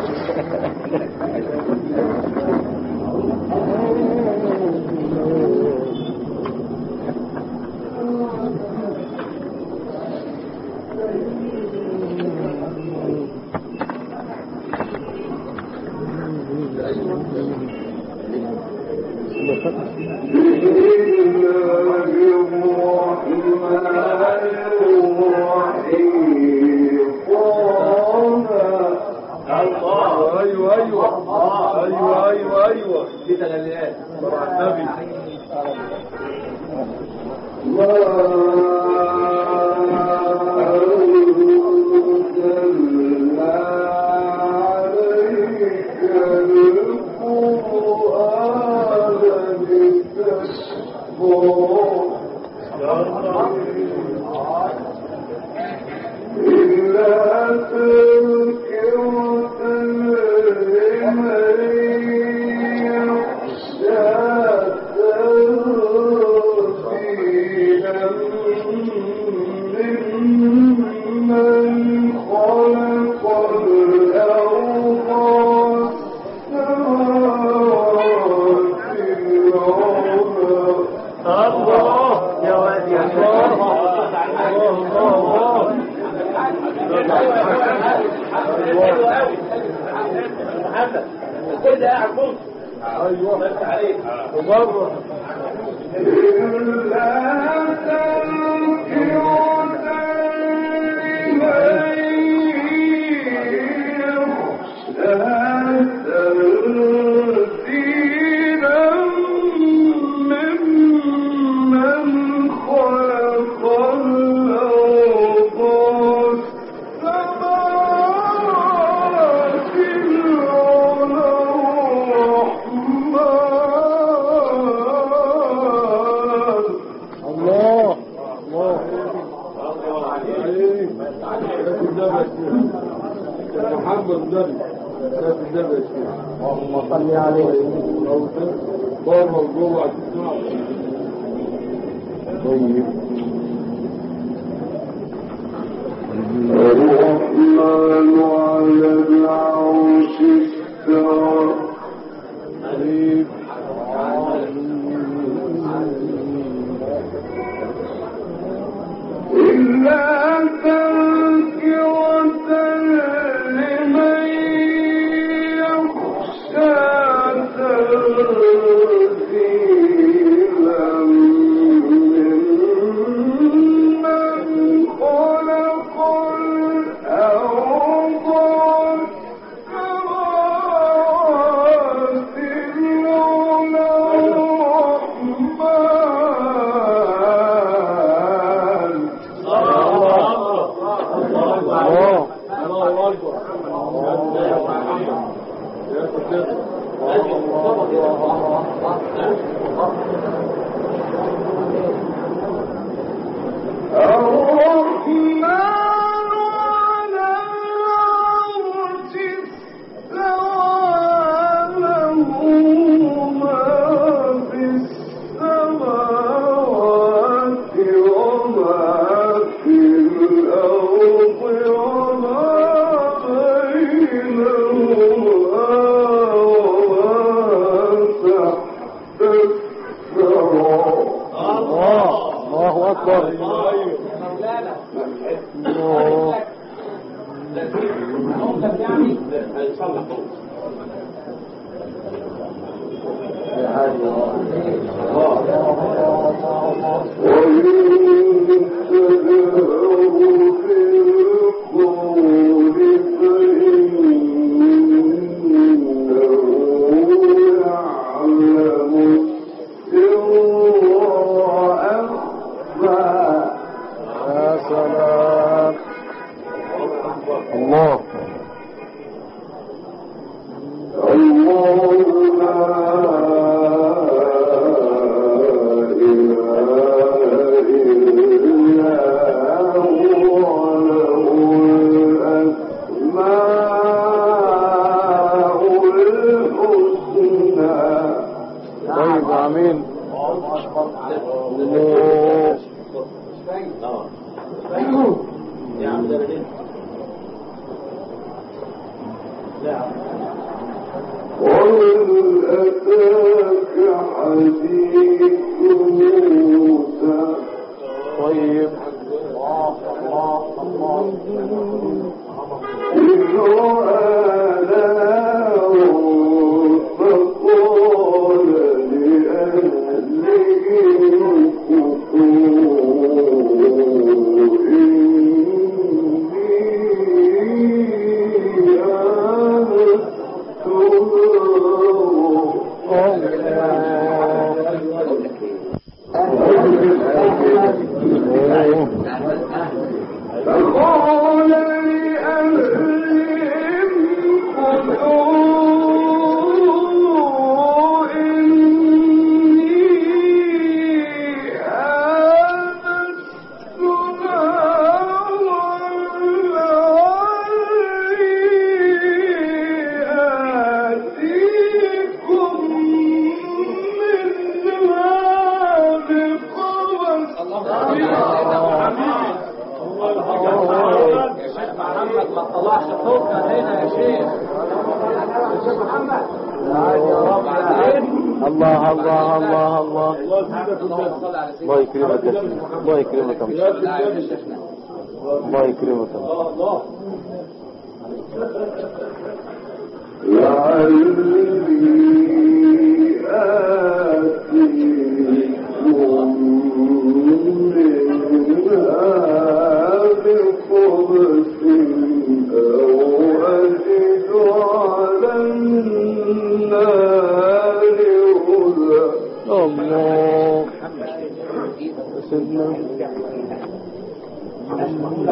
Chief ڈر كل ده قاعد ايوه عليك. وبره صلقوا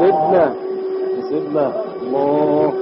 سيدنا سيدنا الله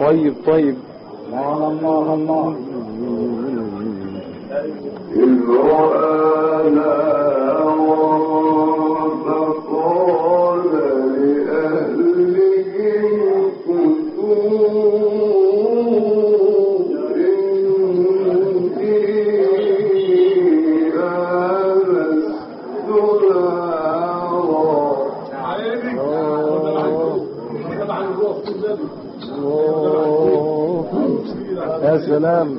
طيب طيب. الله الله الله السلام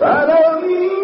فلو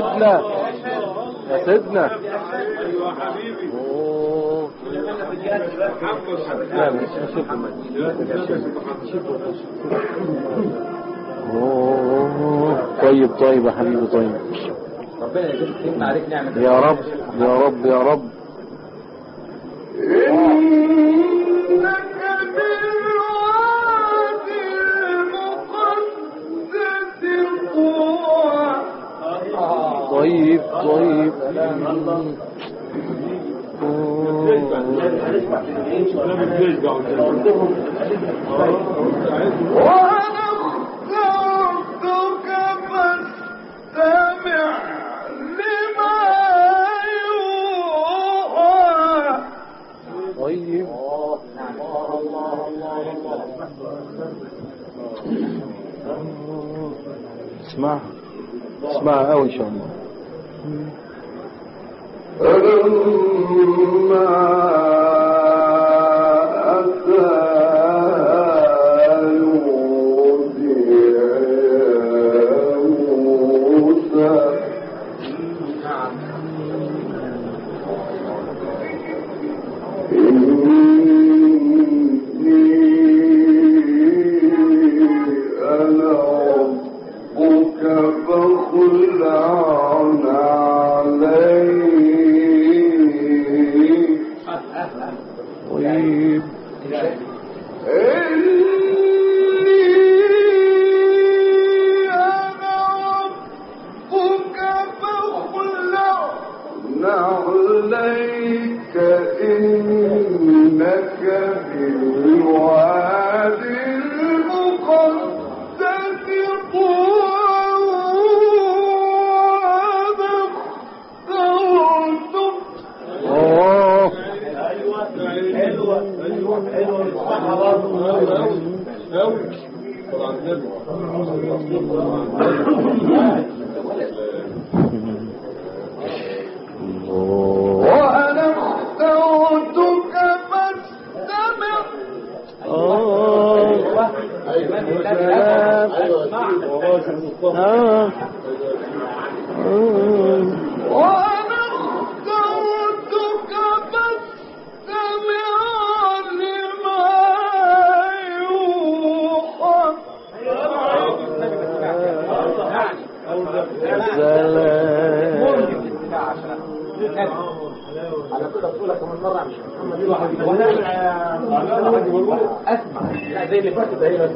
سيدنا يا سيدنا ايوه طيب طيب يا حبيبي طيب. ربنا يا رب يا رب يا رب. جاؤ صحیح رکھتا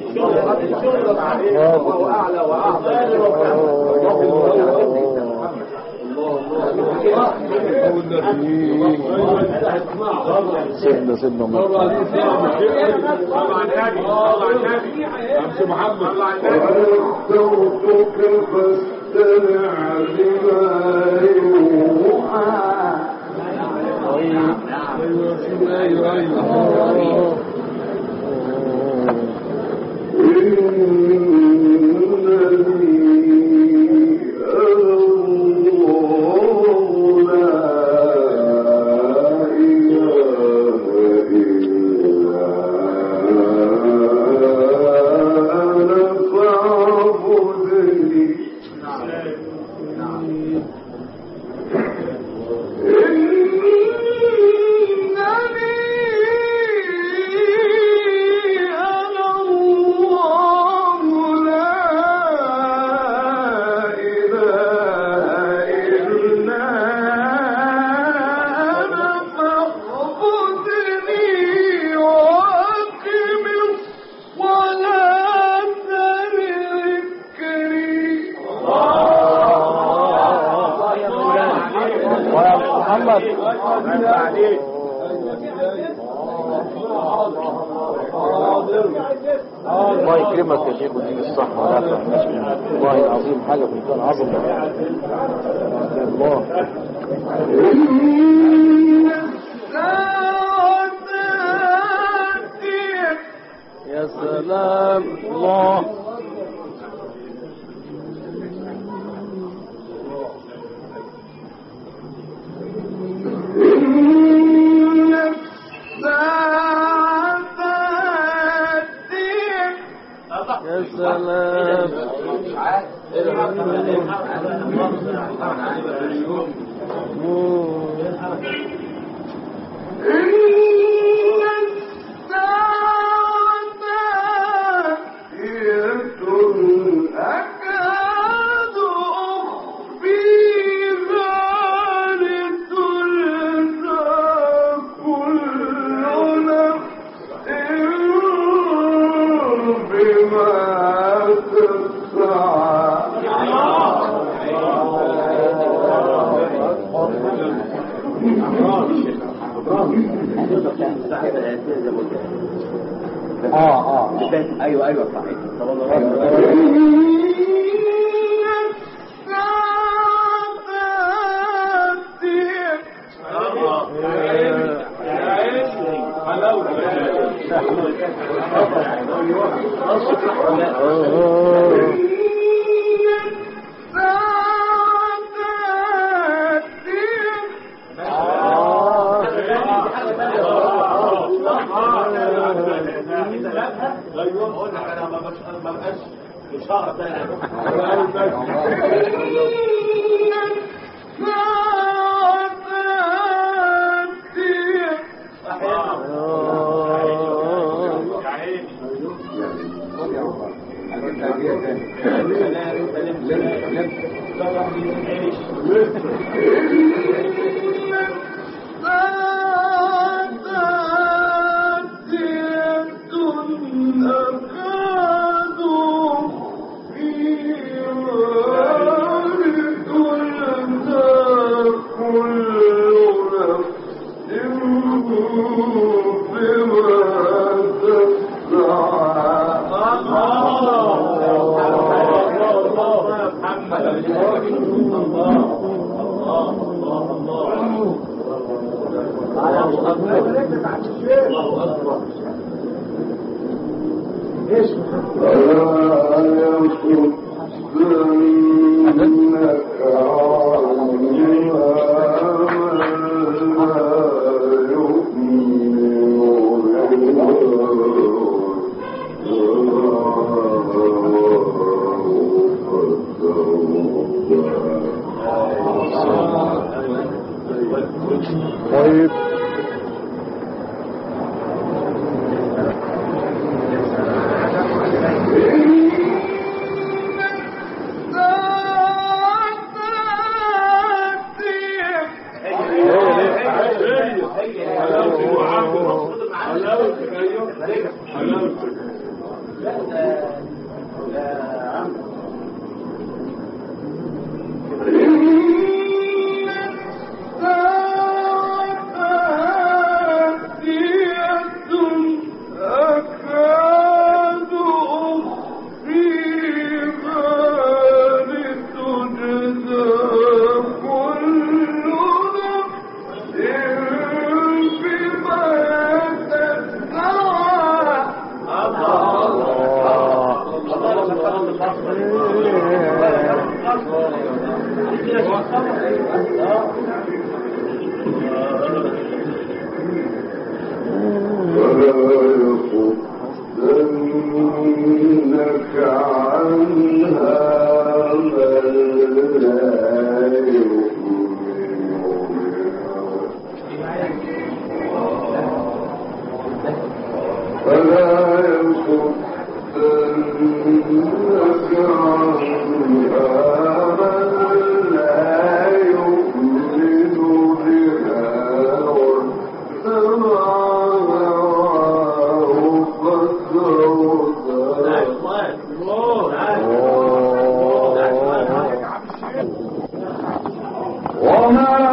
طيب واعلى سيدنا فاستمع لما يوحى ايوه ايوه قال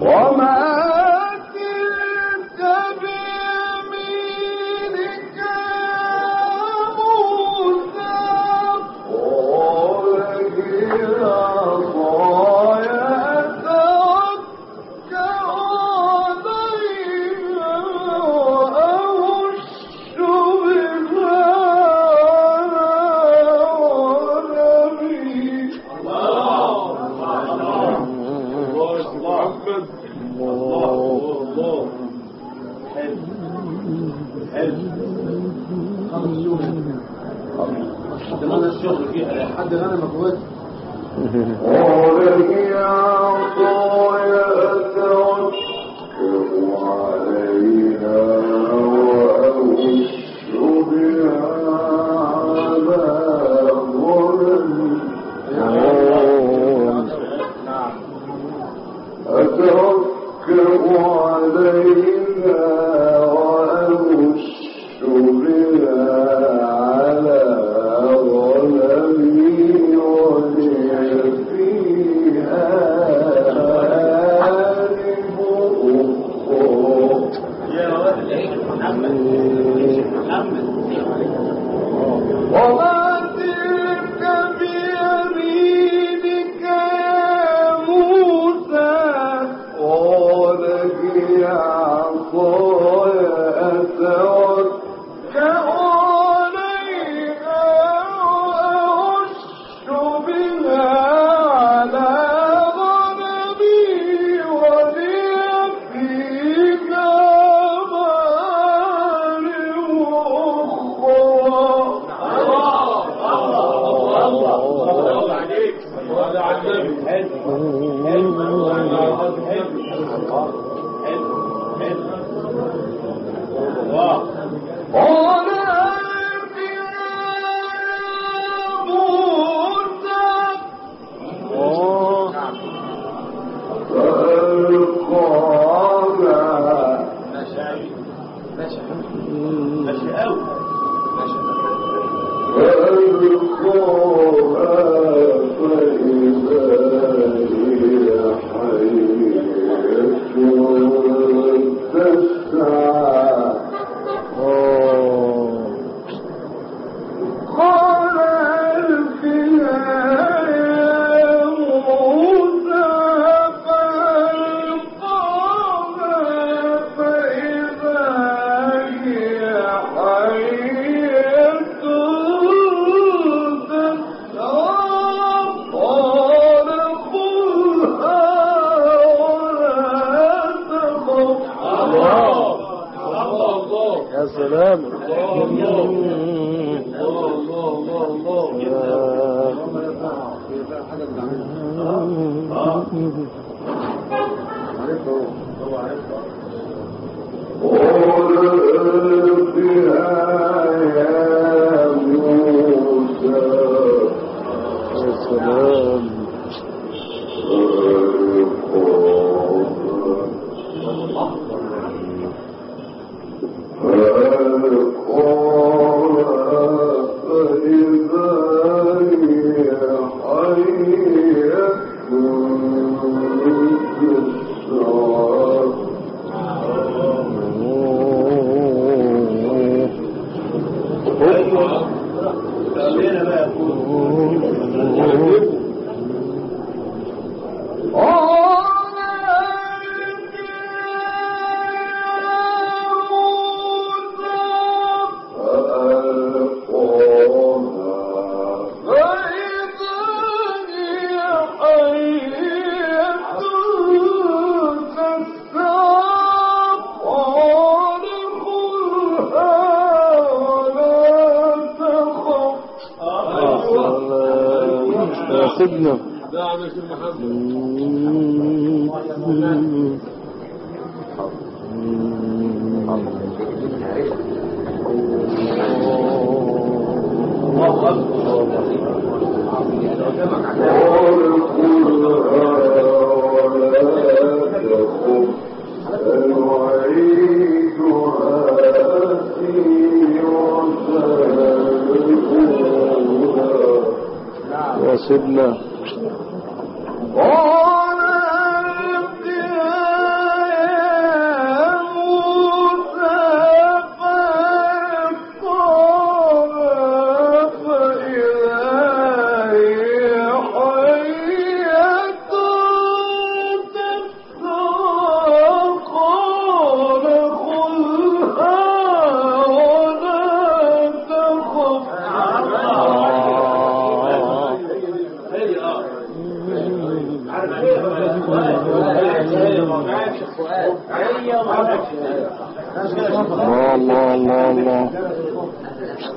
وما وما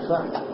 صح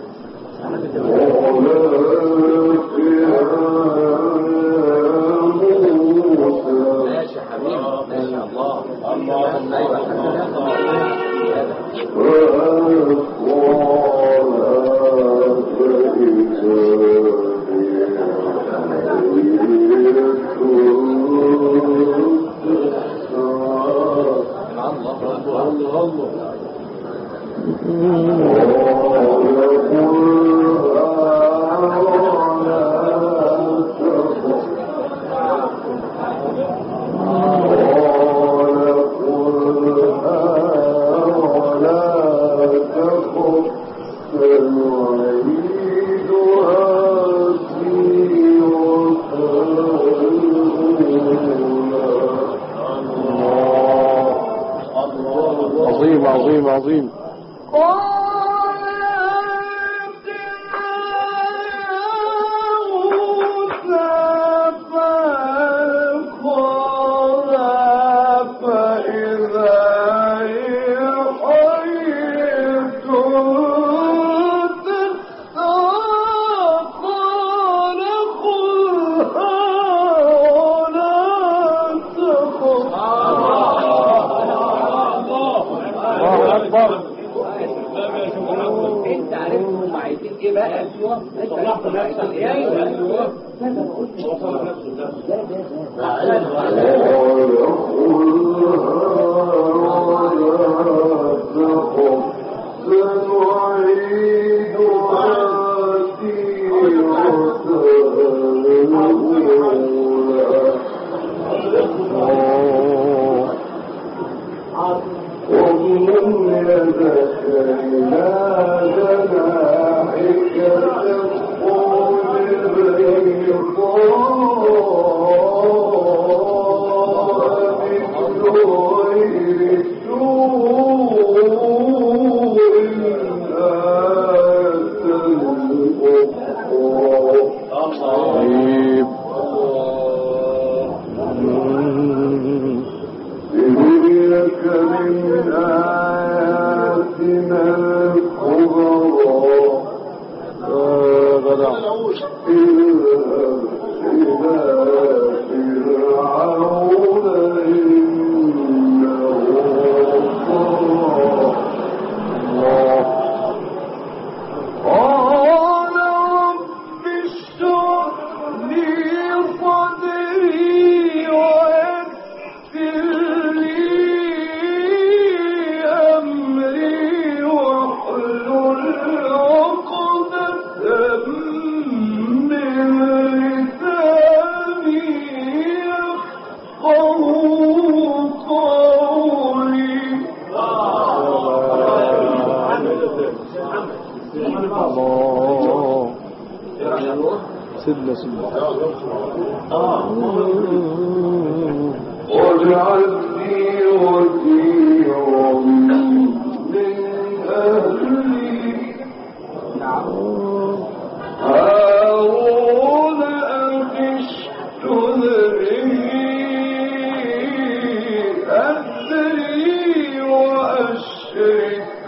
وأشركه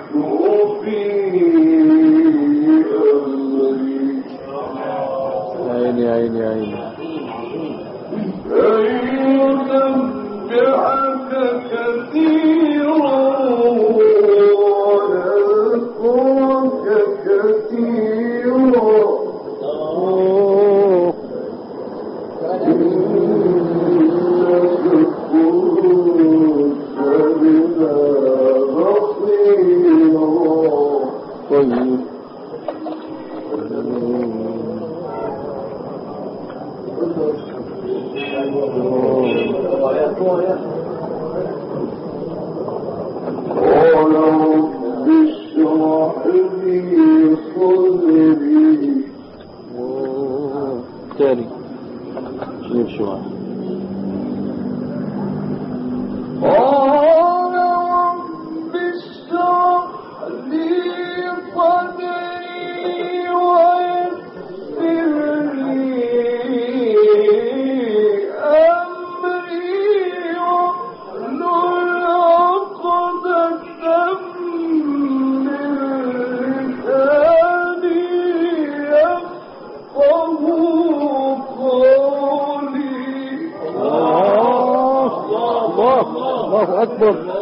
الله